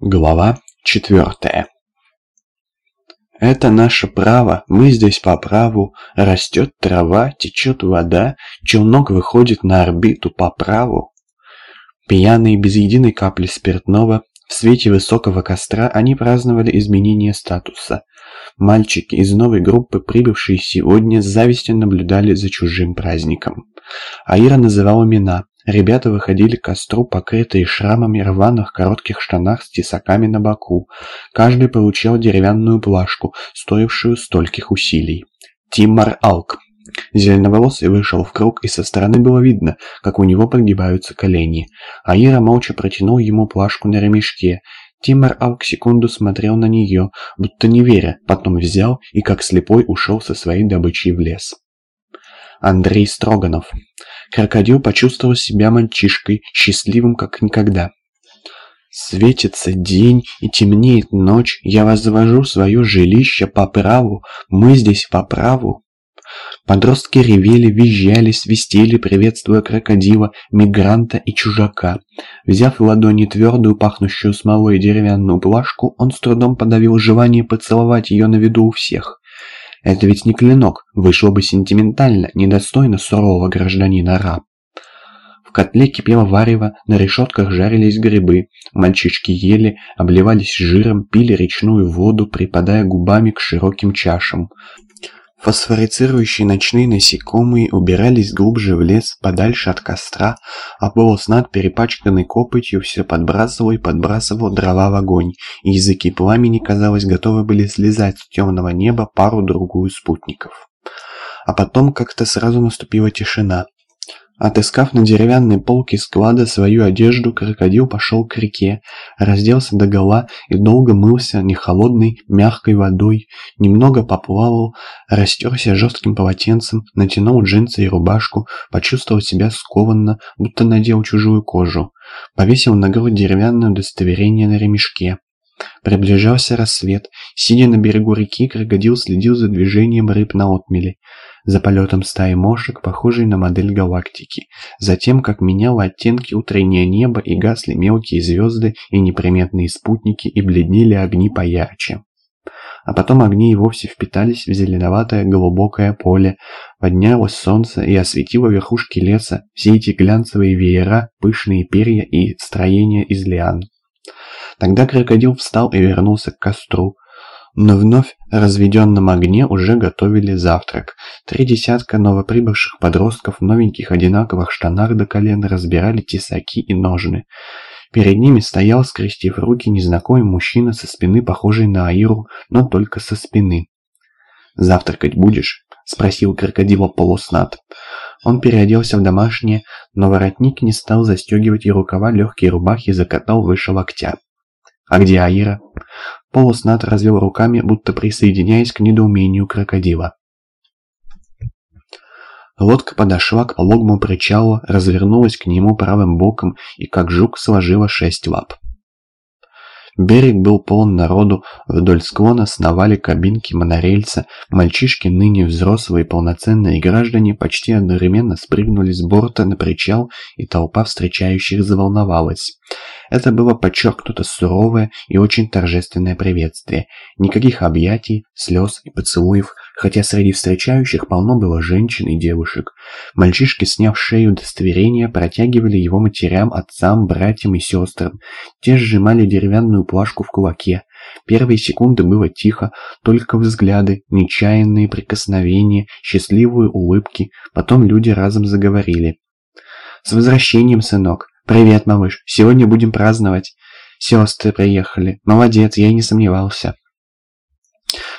Глава четвертая. Это наше право, мы здесь по праву, растет трава, течет вода, челнок выходит на орбиту по праву. Пьяные без единой капли спиртного, в свете высокого костра они праздновали изменение статуса. Мальчики из новой группы, прибывшие сегодня, с завистью наблюдали за чужим праздником. Аира называла имена, Ребята выходили к костру, покрытые шрамами рваных коротких штанах с тесаками на боку. Каждый получил деревянную плашку, стоившую стольких усилий. Тиммар Алк. Зеленоволосый вышел в круг, и со стороны было видно, как у него подгибаются колени. Аира молча протянул ему плашку на ремешке. Тиммар Алк секунду смотрел на нее, будто не веря, потом взял и как слепой ушел со своей добычей в лес. Андрей Строганов. Крокодил почувствовал себя мальчишкой, счастливым как никогда. Светится день и темнеет ночь, я возвожу свое жилище по праву, мы здесь по праву. Подростки ревели, визжали, свистели, приветствуя крокодила, мигранта и чужака. Взяв в ладони твердую, пахнущую смолой деревянную плашку, он с трудом подавил желание поцеловать ее на виду у всех. Это ведь не клинок, вышло бы сентиментально, недостойно сурового гражданина раб. В котле кипело варево, на решетках жарились грибы. Мальчишки ели, обливались жиром, пили речную воду, припадая губами к широким чашам. Фосфорицирующие ночные насекомые убирались глубже в лес, подальше от костра, а полуснат, перепачканный копотью, все подбрасывал и подбрасывал дрова в огонь, и языки пламени, казалось, готовы были слезать с темного неба пару-другую спутников. А потом как-то сразу наступила тишина. Отыскав на деревянной полке склада свою одежду, крокодил пошел к реке, разделся догола и долго мылся не холодной, мягкой водой, немного поплавал, растерся жестким полотенцем, натянул джинсы и рубашку, почувствовал себя скованно, будто надел чужую кожу, повесил на грудь деревянное удостоверение на ремешке. Приближался рассвет. Сидя на берегу реки, крокодил следил за движением рыб на отмеле за полетом стаи мошек, похожей на модель галактики, за тем, как меняло оттенки утреннее небо и гасли мелкие звезды и неприметные спутники и бледнели огни поярче. А потом огни и вовсе впитались в зеленоватое глубокое поле, поднялось солнце и осветило верхушки леса, все эти глянцевые веера, пышные перья и строения из лиан. Тогда крокодил встал и вернулся к костру, но вновь разведенном огне уже готовили завтрак. Три десятка новоприбывших подростков в новеньких одинаковых штанах до колен разбирали тесаки и ножны. Перед ними стоял, скрестив руки, незнакомый мужчина со спины, похожий на Аиру, но только со спины. «Завтракать будешь?» — спросил крокодила полуснат. Он переоделся в домашнее, но воротник не стал застегивать и рукава легкие рубахи закатал выше локтя. «А где Аира?» Полуснат развел руками, будто присоединяясь к недоумению крокодила. Лодка подошла к пологому причалу, развернулась к нему правым боком и, как жук, сложила шесть лап. Берег был полон народу, вдоль склона сновали кабинки монорельса, мальчишки, ныне взрослые полноценные граждане, почти одновременно спрыгнули с борта на причал, и толпа встречающих заволновалась. Это было подчеркнуто суровое и очень торжественное приветствие. Никаких объятий, слез и поцелуев, хотя среди встречающих полно было женщин и девушек. Мальчишки, сняв шею удостоверения, протягивали его матерям, отцам, братьям и сестрам. Те сжимали деревянную плашку в кулаке. Первые секунды было тихо, только взгляды, нечаянные прикосновения, счастливые улыбки. Потом люди разом заговорили. «С возвращением, сынок! «Привет, малыш. Сегодня будем праздновать. Сестры приехали. Молодец, я и не сомневался».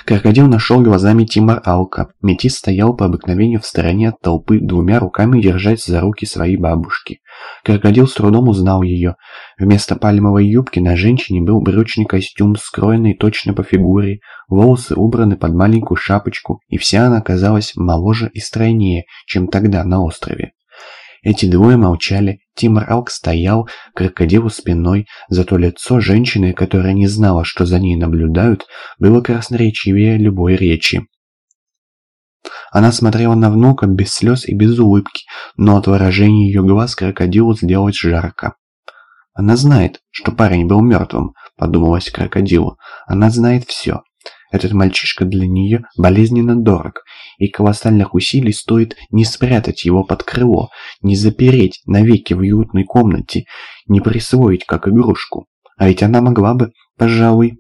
Крокодил нашел глазами Тимар Алка. Метис стоял по обыкновению в стороне от толпы, двумя руками держась за руки своей бабушки. Крокодил с трудом узнал ее. Вместо пальмовой юбки на женщине был брючный костюм, скроенный точно по фигуре, волосы убраны под маленькую шапочку, и вся она казалась моложе и стройнее, чем тогда на острове. Эти двое молчали. Тимур Алк стоял крокодилу спиной, зато лицо женщины, которая не знала, что за ней наблюдают, было красноречивее любой речи. Она смотрела на внука без слез и без улыбки, но от выражения ее глаз крокодилу сделалось жарко. Она знает, что парень был мертвым, подумалось крокодилу. Она знает все. Этот мальчишка для нее болезненно дорог, и колоссальных усилий стоит не спрятать его под крыло, не запереть навеки в уютной комнате, не присвоить как игрушку. А ведь она могла бы, пожалуй,